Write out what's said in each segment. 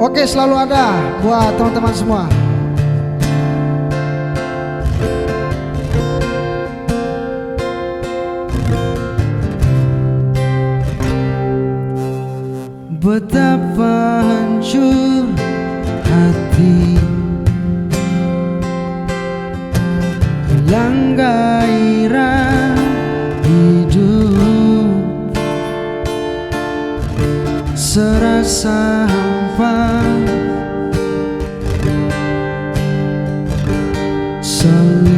Oke selalu ada buat teman-teman semua. Betapa hancur hati. Hilang gairah hidup. Serasa Saling.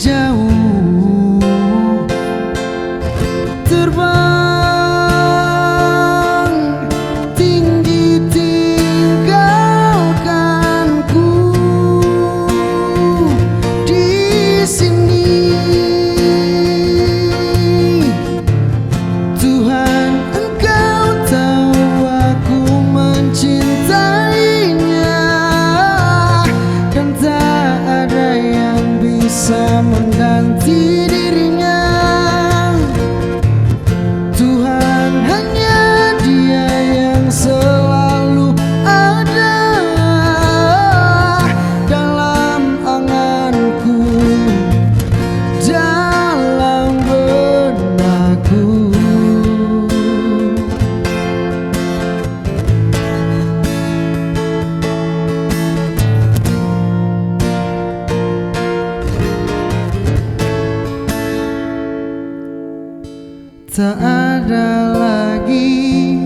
onde Tak ada lagi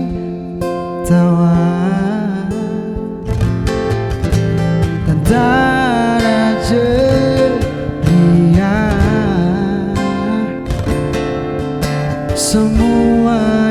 tawa Dan tak ada ceria. Semua